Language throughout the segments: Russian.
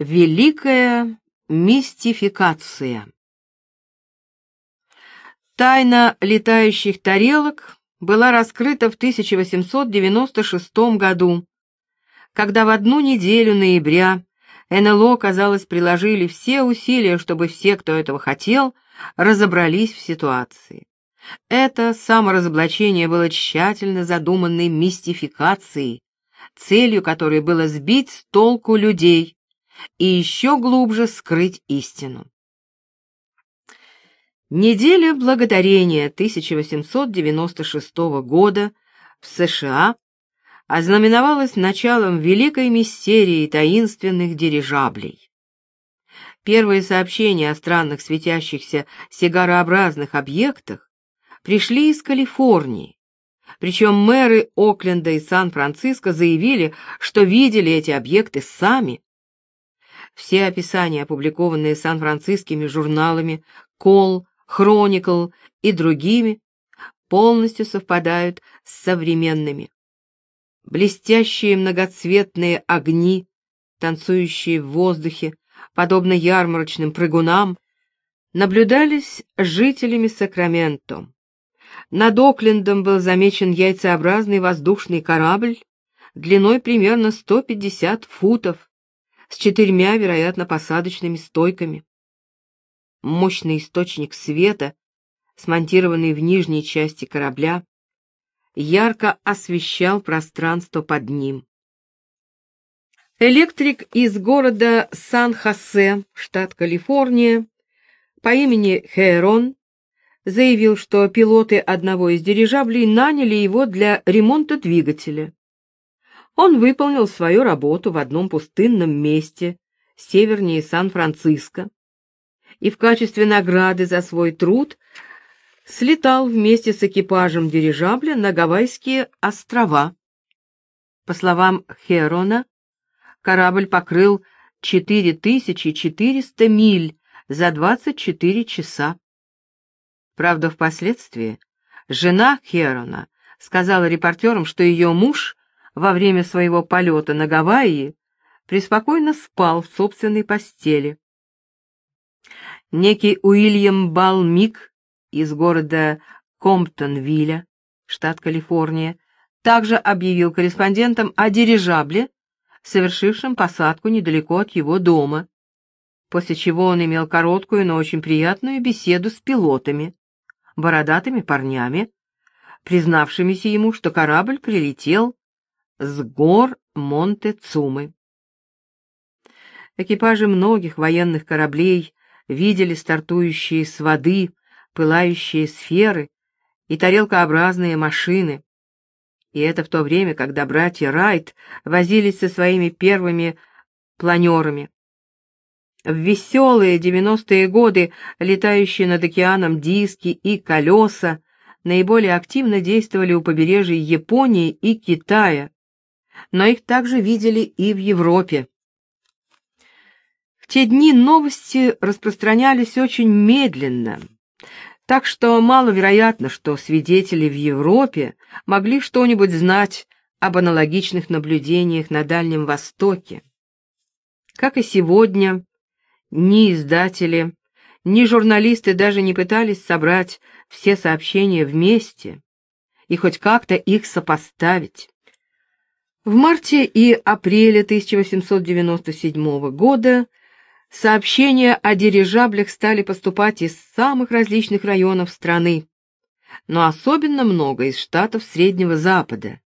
Великая мистификация Тайна летающих тарелок была раскрыта в 1896 году, когда в одну неделю ноября НЛО, казалось, приложили все усилия, чтобы все, кто этого хотел, разобрались в ситуации. Это саморазоблачение было тщательно задуманной мистификацией, целью которой было сбить с толку людей и еще глубже скрыть истину. Неделя Благодарения 1896 года в США ознаменовалась началом великой мистерии таинственных дирижаблей. Первые сообщения о странных светящихся сигарообразных объектах пришли из Калифорнии, причем мэры Окленда и Сан-Франциско заявили, что видели эти объекты сами. Все описания, опубликованные сан-францискими журналами «Кол», Хроникл и другими полностью совпадают с современными. Блестящие многоцветные огни, танцующие в воздухе, подобно ярмарочным прыгунам, наблюдались жителями Сакраменто. Над Оклендом был замечен яйцеобразный воздушный корабль длиной примерно 150 футов с четырьмя, вероятно, посадочными стойками. Мощный источник света, смонтированный в нижней части корабля, ярко освещал пространство под ним. Электрик из города Сан-Хосе, штат Калифорния, по имени Хейрон, заявил, что пилоты одного из дирижаблей наняли его для ремонта двигателя. Он выполнил свою работу в одном пустынном месте, севернее Сан-Франциско, и в качестве награды за свой труд слетал вместе с экипажем дирижабля на Гавайские острова. По словам Херона, корабль покрыл 4400 миль за 24 часа. Правда, впоследствии жена Херона сказала репортерам, что ее муж во время своего полета на Гавайи преспокойно спал в собственной постели. Некий Уильям Балмик из города Комптонвилля, штат Калифорния, также объявил корреспондентам о дирижабле, совершившем посадку недалеко от его дома, после чего он имел короткую, но очень приятную беседу с пилотами, бородатыми парнями, признавшимися ему, что корабль прилетел с гор Монте-Цумы. Экипажи многих военных кораблей видели стартующие с воды пылающие сферы и тарелкообразные машины. И это в то время, когда братья Райт возились со своими первыми планерами. В веселые девяностые годы летающие над океаном диски и колеса наиболее активно действовали у побережья Японии и Китая, но их также видели и в Европе те дни новости распространялись очень медленно, так что маловероятно, что свидетели в Европе могли что-нибудь знать об аналогичных наблюдениях на Дальнем Востоке. Как и сегодня, ни издатели, ни журналисты даже не пытались собрать все сообщения вместе и хоть как-то их сопоставить. В марте и апреле 1897 года Сообщения о дирижаблях стали поступать из самых различных районов страны, но особенно много из штатов Среднего Запада,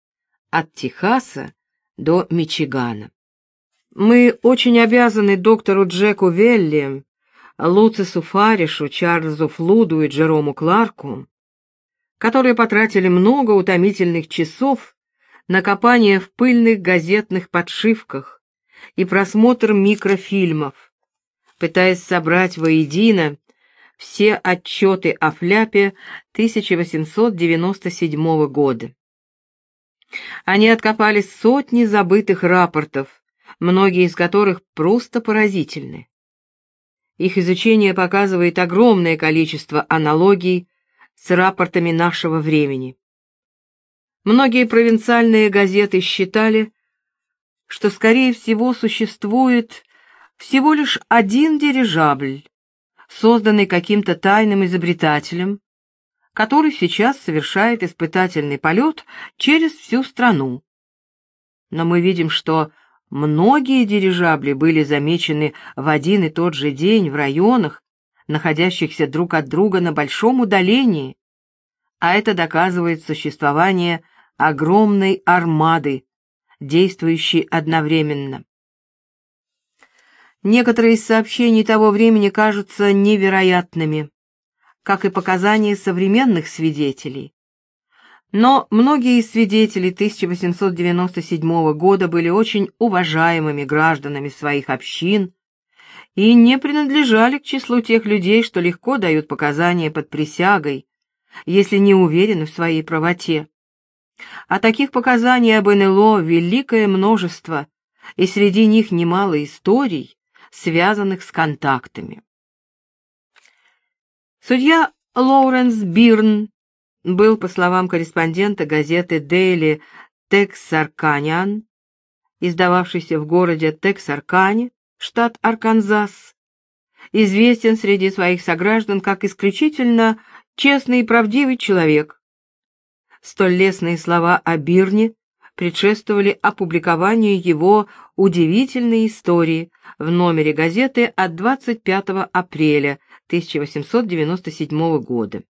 от Техаса до Мичигана. Мы очень обязаны доктору Джеку Велли, Луцису Фаришу, Чарльзу Флуду и Джерому Кларку, которые потратили много утомительных часов на копание в пыльных газетных подшивках и просмотр микрофильмов, пытаясь собрать воедино все отчеты о фляпе 1897 года. Они откопали сотни забытых рапортов, многие из которых просто поразительны. Их изучение показывает огромное количество аналогий с рапортами нашего времени. Многие провинциальные газеты считали, что, скорее всего, существует всего лишь один дирижабль, созданный каким-то тайным изобретателем, который сейчас совершает испытательный полет через всю страну. Но мы видим, что многие дирижабли были замечены в один и тот же день в районах, находящихся друг от друга на большом удалении, а это доказывает существование огромной армады, действующей одновременно. Некоторые из сообщений того времени кажутся невероятными, как и показания современных свидетелей. Но многие из свидетелей 1897 года были очень уважаемыми гражданами своих общин и не принадлежали к числу тех людей, что легко дают показания под присягой, если не уверены в своей правоте. А таких показаний об НЛО великое множество, и среди них немало историй, связанных с контактами. Судья Лоуренс Бирн был, по словам корреспондента газеты Daily Texarkanian, издававшейся в городе Тексаркане, штат Арканзас, известен среди своих сограждан как исключительно честный и правдивый человек. Столь лестные слова о Бирне предшествовали опубликованию его удивительной истории в номере газеты от 25 апреля 1897 года.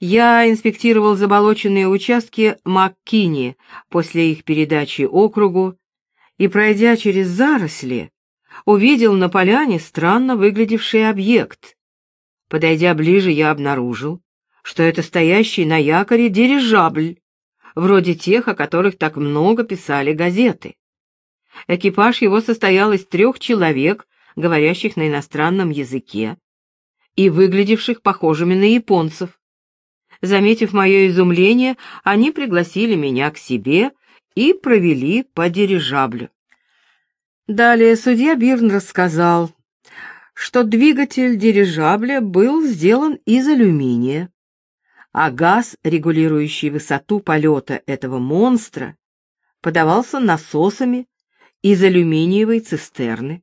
Я инспектировал заболоченные участки Маккини после их передачи округу и, пройдя через заросли, увидел на поляне странно выглядевший объект. Подойдя ближе, я обнаружил, что это стоящий на якоре дирижабль, вроде тех, о которых так много писали газеты. Экипаж его состоял из трех человек, говорящих на иностранном языке и выглядевших похожими на японцев. Заметив мое изумление, они пригласили меня к себе и провели по дирижаблю. Далее судья Бирн рассказал, что двигатель дирижабля был сделан из алюминия, а газ, регулирующий высоту полета этого монстра, подавался насосами из алюминиевой цистерны.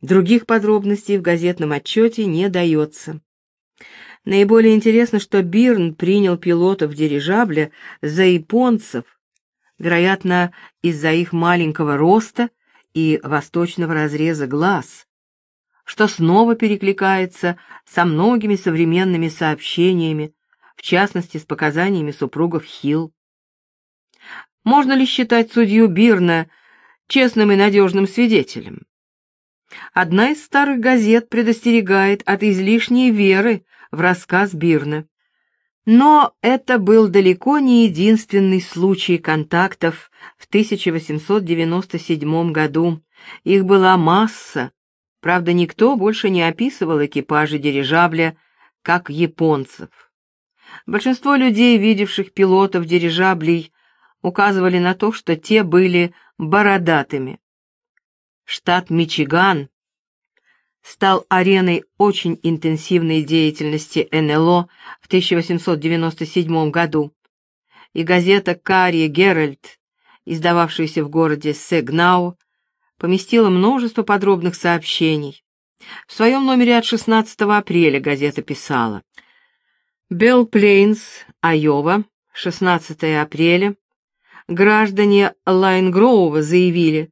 Других подробностей в газетном отчете не дается. Наиболее интересно, что Бирн принял пилотов дирижабля за японцев, вероятно, из-за их маленького роста и восточного разреза глаз, что снова перекликается со многими современными сообщениями, в частности, с показаниями супругов Хилл. Можно ли считать судью Бирна честным и надежным свидетелем? Одна из старых газет предостерегает от излишней веры в рассказ Бирна. Но это был далеко не единственный случай контактов в 1897 году. Их была масса. Правда, никто больше не описывал экипажи дирижабля как японцев. Большинство людей, видевших пилотов дирижаблей, указывали на то, что те были бородатыми. Штат Мичиган стал ареной очень интенсивной деятельности НЛО в 1897 году, и газета «Карри Геральт», издававшаяся в городе Сегнау, поместила множество подробных сообщений. В своем номере от 16 апреля газета писала «Белл Плейнс, Айова, 16 апреля. Граждане Лайнгроува заявили,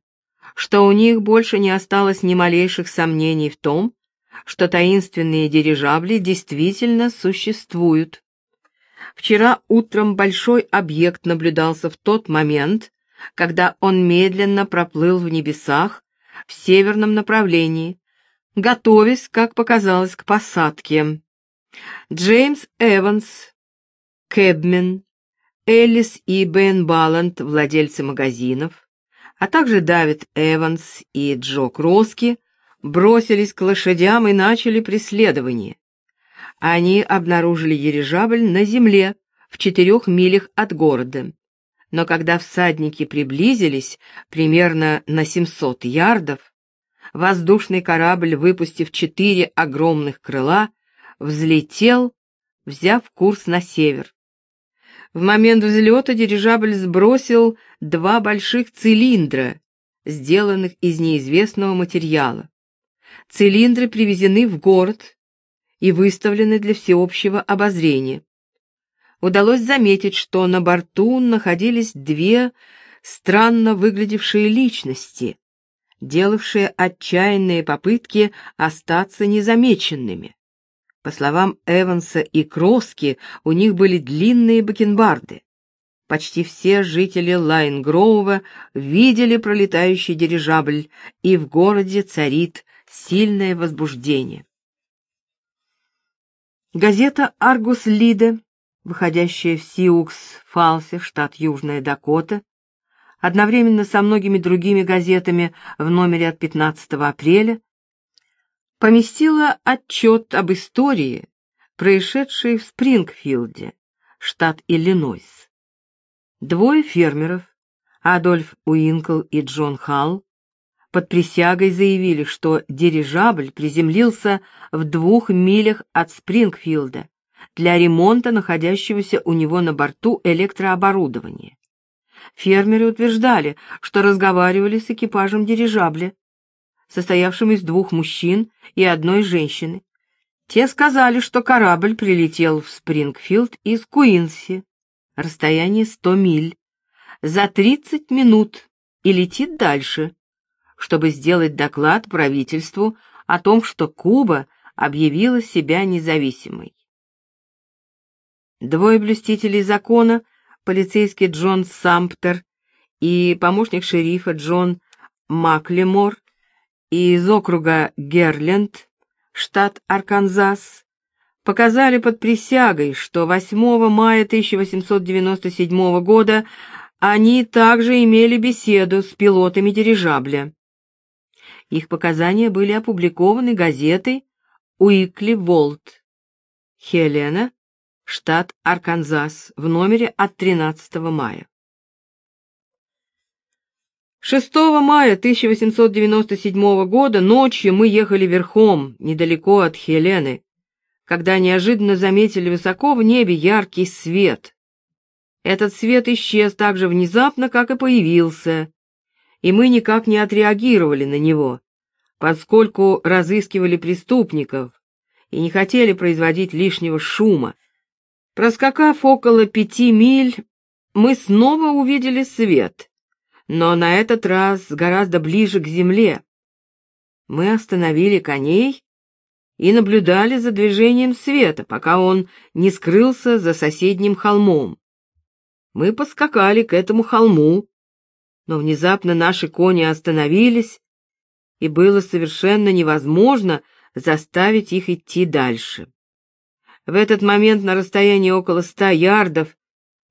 что у них больше не осталось ни малейших сомнений в том, что таинственные дирижабли действительно существуют. Вчера утром большой объект наблюдался в тот момент, когда он медленно проплыл в небесах в северном направлении, готовясь, как показалось, к посадке. Джеймс Эванс, Кэбмен, Эллис и Бен Балланд, владельцы магазинов, а также Давид Эванс и Джо Кроски бросились к лошадям и начали преследование. Они обнаружили дирижабль на земле в четырех милях от города. Но когда всадники приблизились примерно на 700 ярдов, воздушный корабль, выпустив четыре огромных крыла, взлетел, взяв курс на север. В момент взлета дирижабль сбросил два больших цилиндра, сделанных из неизвестного материала. Цилиндры привезены в город и выставлены для всеобщего обозрения. Удалось заметить, что на борту находились две странно выглядевшие личности, делавшие отчаянные попытки остаться незамеченными. По словам Эванса и Кроски, у них были длинные бакенбарды. Почти все жители Лайнгроува видели пролетающий дирижабль, и в городе царит сильное возбуждение. Газета «Аргус Лидер», выходящая в Сиукс-Фалсе, штат Южная Дакота, одновременно со многими другими газетами в номере от 15 апреля, поместила отчет об истории, происшедшей в Спрингфилде, штат Иллинойс. Двое фермеров, Адольф Уинкл и Джон Халл, под присягой заявили, что дирижабль приземлился в двух милях от Спрингфилда для ремонта находящегося у него на борту электрооборудования. Фермеры утверждали, что разговаривали с экипажем дирижабля, состоявшим из двух мужчин и одной женщины. Те сказали, что корабль прилетел в Спрингфилд из Куинси, расстояние 100 миль, за 30 минут и летит дальше, чтобы сделать доклад правительству о том, что Куба объявила себя независимой. Двое блюстителей закона полицейский Джон Самптер и помощник шерифа Джон Маклемор из округа Герленд, штат Арканзас, показали под присягой, что 8 мая 1897 года они также имели беседу с пилотами дирижабля. Их показания были опубликованы газетой «Уикли Волт». Хелена, штат Арканзас, в номере от 13 мая. 6 мая 1897 года ночью мы ехали верхом, недалеко от Хелены, когда неожиданно заметили высоко в небе яркий свет. Этот свет исчез так же внезапно, как и появился, и мы никак не отреагировали на него, поскольку разыскивали преступников и не хотели производить лишнего шума. Проскакав около пяти миль, мы снова увидели свет, но на этот раз гораздо ближе к земле. Мы остановили коней и наблюдали за движением света, пока он не скрылся за соседним холмом. Мы поскакали к этому холму, но внезапно наши кони остановились, и было совершенно невозможно заставить их идти дальше. В этот момент на расстоянии около ста ярдов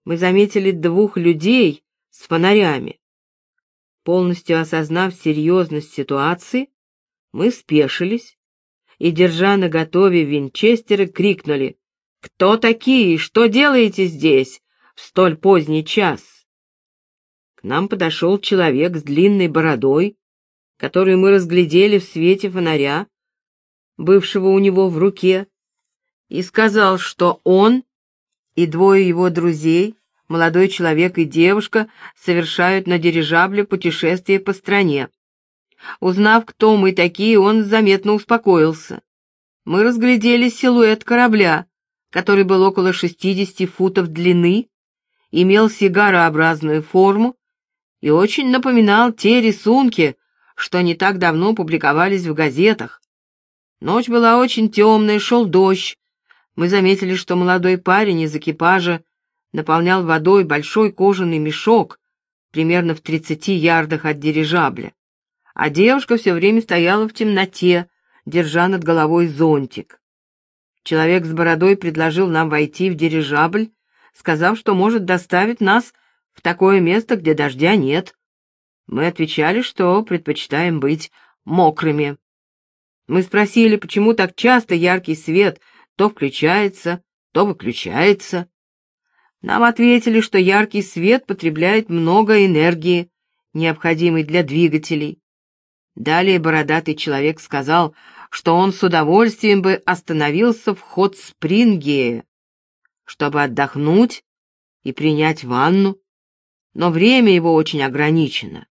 мы заметили двух людей с фонарями. Полностью осознав серьезность ситуации, мы спешились и, держа на готове винчестеры, крикнули «Кто такие? Что делаете здесь в столь поздний час?» К нам подошел человек с длинной бородой, который мы разглядели в свете фонаря, бывшего у него в руке, и сказал, что он и двое его друзей, молодой человек и девушка, совершают на дирижабле путешествие по стране. Узнав, кто мы такие, он заметно успокоился. Мы разглядели силуэт корабля, который был около 60 футов длины, имел сигарообразную форму и очень напоминал те рисунки, что не так давно публиковались в газетах. Ночь была очень темная, шел дождь, мы заметили, что молодой парень из экипажа наполнял водой большой кожаный мешок примерно в тридцати ярдах от дирижабля, а девушка все время стояла в темноте, держа над головой зонтик. Человек с бородой предложил нам войти в дирижабль, сказав, что может доставить нас в такое место, где дождя нет. Мы отвечали, что предпочитаем быть мокрыми. Мы спросили, почему так часто яркий свет — то включается, то выключается. Нам ответили, что яркий свет потребляет много энергии, необходимой для двигателей. Далее бородатый человек сказал, что он с удовольствием бы остановился в ход Спрингея, чтобы отдохнуть и принять ванну, но время его очень ограничено.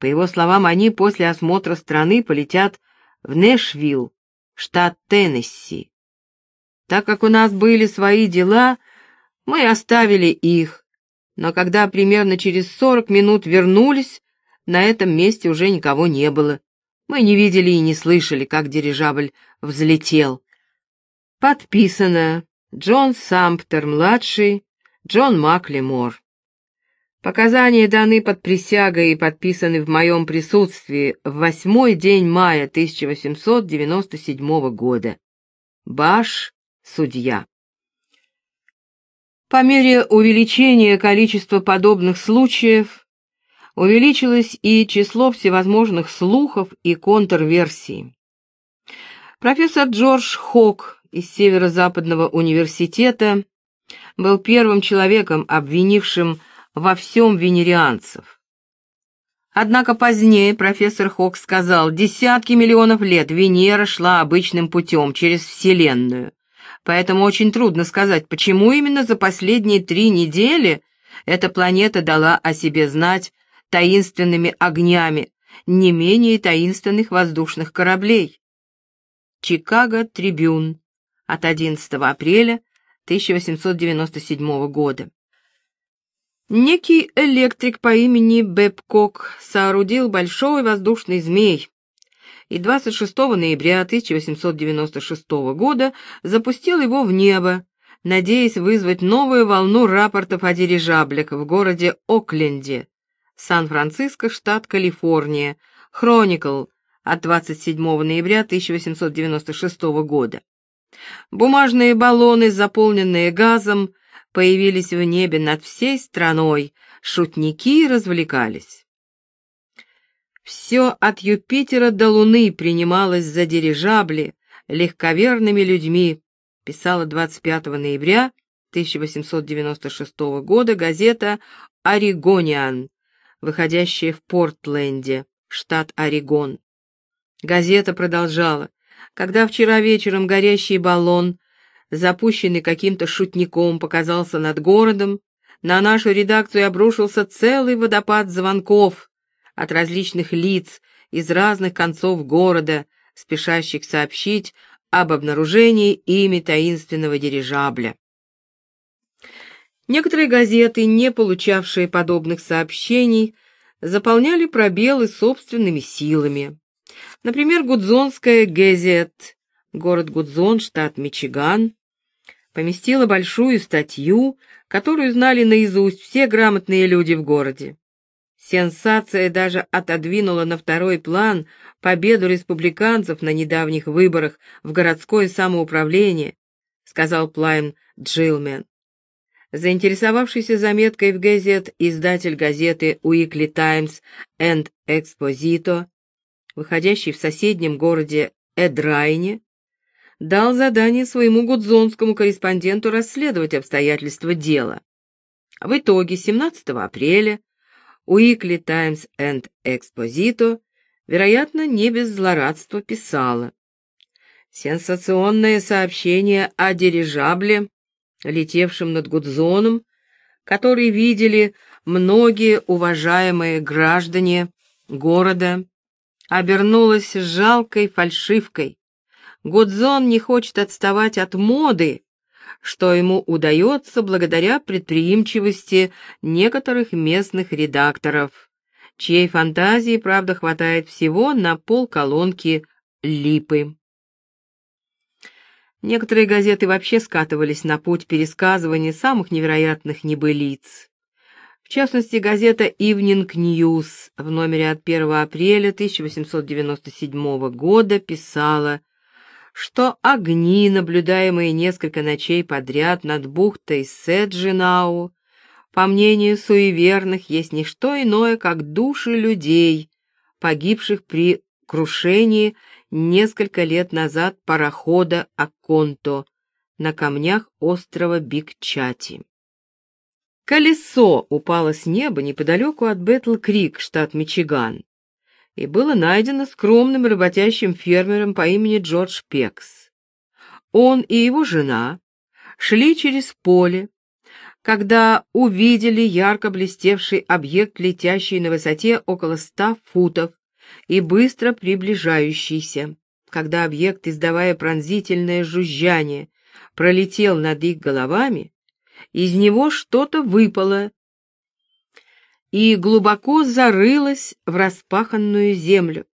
По его словам, они после осмотра страны полетят в Нэшвилл, штат Теннесси. Так как у нас были свои дела, мы оставили их, но когда примерно через сорок минут вернулись, на этом месте уже никого не было. Мы не видели и не слышали, как дирижабль взлетел. Подписано Джон Самптер-младший, Джон Маклемор. Показания даны под присягой и подписаны в моем присутствии в восьмой день мая 1897 года. Баш, судья. По мере увеличения количества подобных случаев увеличилось и число всевозможных слухов и контрверсий. Профессор Джордж Хок из Северо-Западного университета был первым человеком, обвинившим во всем венерианцев. Однако позднее профессор Хок сказал, десятки миллионов лет Венера шла обычным путем через Вселенную, поэтому очень трудно сказать, почему именно за последние три недели эта планета дала о себе знать таинственными огнями, не менее таинственных воздушных кораблей. Чикаго Трибюн от 11 апреля 1897 года. Некий электрик по имени Бэбкок соорудил большой воздушный змей и 26 ноября 1896 года запустил его в небо, надеясь вызвать новую волну рапортов о дирижаблях в городе Окленде, Сан-Франциско, штат Калифорния, Хроникл от 27 ноября 1896 года. Бумажные баллоны, заполненные газом, появились в небе над всей страной, шутники развлекались. Все от Юпитера до Луны принималось за дирижабли легковерными людьми, писала 25 ноября 1896 года газета «Орегониан», выходящая в Портленде, штат Орегон. Газета продолжала. Когда вчера вечером горящий баллон запущенный каким-то шутником, показался над городом, на нашу редакцию обрушился целый водопад звонков от различных лиц из разных концов города, спешащих сообщить об обнаружении ими таинственного дирижабля. Некоторые газеты, не получавшие подобных сообщений, заполняли пробелы собственными силами. Например, Гудзонская газет, город Гудзон, штат Мичиган, поместила большую статью, которую знали наизусть все грамотные люди в городе. Сенсация даже отодвинула на второй план победу республиканцев на недавних выборах в городское самоуправление, сказал Плайн Джилмен. Заинтересовавшийся заметкой в газет издатель газеты Weekly Times and Exposito, выходящий в соседнем городе Эдрайне, дал задание своему гудзонскому корреспонденту расследовать обстоятельства дела. В итоге 17 апреля Weekly Times and Exposito, вероятно, не без злорадства писала. Сенсационное сообщение о дирижабле, летевшем над Гудзоном, который видели многие уважаемые граждане города, обернулось жалкой фальшивкой, Гудзон не хочет отставать от моды, что ему удается благодаря предприимчивости некоторых местных редакторов, чьей фантазии, правда, хватает всего на полколонки липы. Некоторые газеты вообще скатывались на путь пересказывания самых невероятных небылиц. В частности, газета Evening News в номере от 1 апреля 1897 года писала что огни, наблюдаемые несколько ночей подряд над бухтой Седжинау, по мнению суеверных, есть не что иное, как души людей, погибших при крушении несколько лет назад парохода Аконто на камнях острова Бикчати. Колесо упало с неба неподалеку от Бэтл-Крик, штат Мичиган и было найдено скромным работящим фермером по имени Джордж Пекс. Он и его жена шли через поле, когда увидели ярко блестевший объект, летящий на высоте около ста футов и быстро приближающийся. Когда объект, издавая пронзительное жужжание, пролетел над их головами, из него что-то выпало и глубоко зарылось в распаханную землю.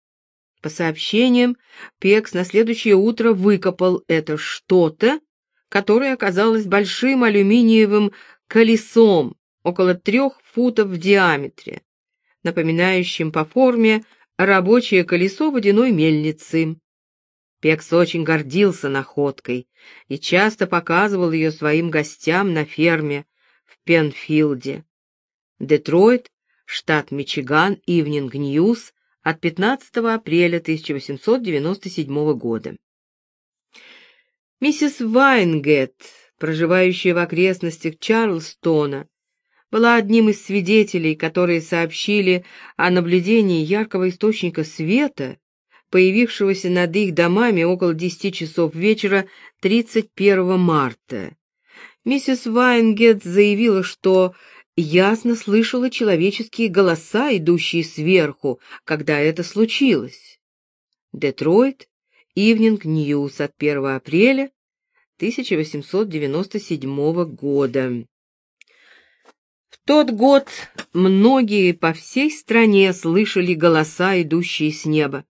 По сообщениям, Пекс на следующее утро выкопал это что-то, которое оказалось большим алюминиевым колесом около трех футов в диаметре, напоминающим по форме рабочее колесо водяной мельницы. Пекс очень гордился находкой и часто показывал ее своим гостям на ферме в Пенфилде. Детройт, штат Мичиган, Ивнинг Ньюс от 15 апреля 1897 года. Миссис Вайнгет, проживающая в окрестностях Чарльстона, была одним из свидетелей, которые сообщили о наблюдении яркого источника света, появившегося над их домами около десяти часов вечера 31 марта. Миссис Вайнгет заявила, что ясно слышала человеческие голоса, идущие сверху, когда это случилось. Детройт, Ивнинг Ньюс от 1 апреля 1897 года. В тот год многие по всей стране слышали голоса, идущие с неба.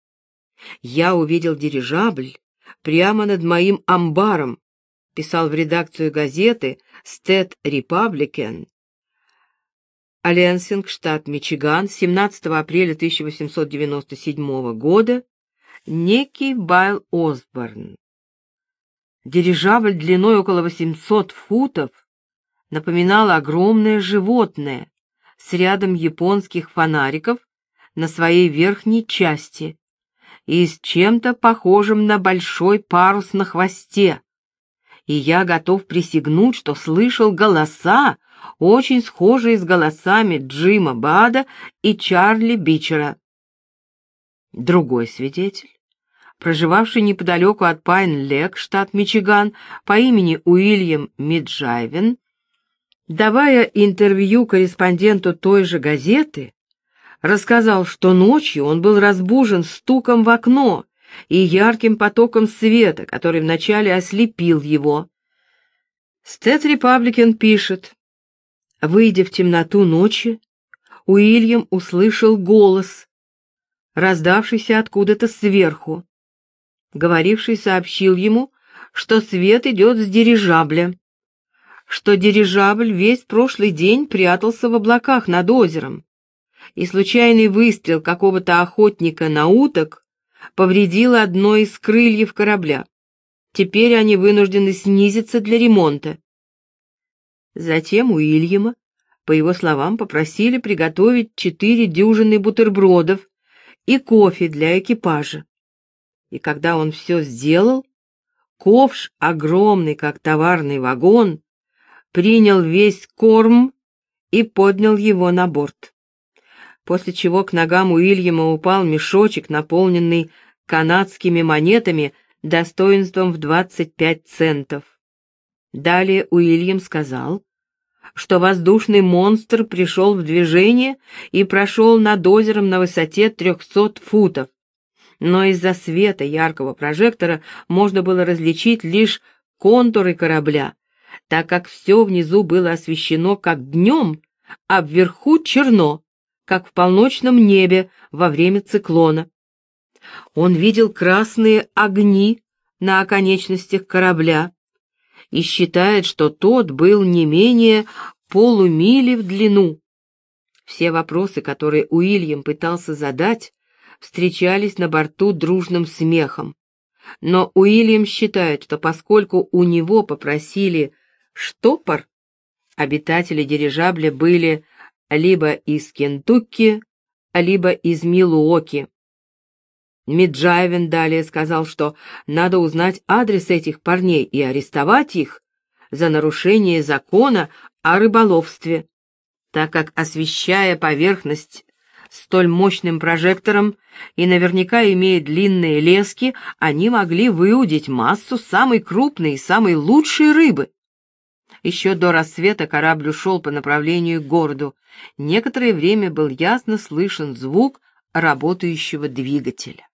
Я увидел дирижабль прямо над моим амбаром, писал в редакцию газеты «State Republican» Аленсинг, штат Мичиган, 17 апреля 1897 года, некий Байл Осборн. Дирижабль длиной около 800 футов напоминал огромное животное с рядом японских фонариков на своей верхней части и с чем-то похожим на большой парус на хвосте. И я готов присягнуть, что слышал голоса, очень схожие с голосами Джима Бада и Чарли Бичера. Другой свидетель, проживавший неподалеку от Пайн-Лек, штат Мичиган, по имени Уильям Миджайвен, давая интервью корреспонденту той же газеты, рассказал, что ночью он был разбужен стуком в окно и ярким потоком света, который вначале ослепил его. Стэт Репабликан пишет, Выйдя в темноту ночи, Уильям услышал голос, раздавшийся откуда-то сверху. Говоривший сообщил ему, что свет идет с дирижабля, что дирижабль весь прошлый день прятался в облаках над озером, и случайный выстрел какого-то охотника на уток повредил одно из крыльев корабля. Теперь они вынуждены снизиться для ремонта. Затем Уильяма, по его словам, попросили приготовить четыре дюжины бутербродов и кофе для экипажа. И когда он все сделал, ковш, огромный как товарный вагон, принял весь корм и поднял его на борт. После чего к ногам Уильяма упал мешочек, наполненный канадскими монетами достоинством в 25 центов. Далее Уильям сказал, что воздушный монстр пришел в движение и прошел над озером на высоте 300 футов. Но из-за света яркого прожектора можно было различить лишь контуры корабля, так как все внизу было освещено как днем, а вверху черно, как в полночном небе во время циклона. Он видел красные огни на оконечностях корабля, и считает, что тот был не менее полумили в длину. Все вопросы, которые Уильям пытался задать, встречались на борту дружным смехом. Но Уильям считает, что поскольку у него попросили штопор, обитатели дирижабля были либо из Кентукки, либо из Милуоки. Миджайвен далее сказал, что надо узнать адрес этих парней и арестовать их за нарушение закона о рыболовстве, так как, освещая поверхность столь мощным прожектором и наверняка имея длинные лески, они могли выудить массу самой крупной и самой лучшей рыбы. Еще до рассвета корабль ушел по направлению к городу. Некоторое время был ясно слышен звук работающего двигателя.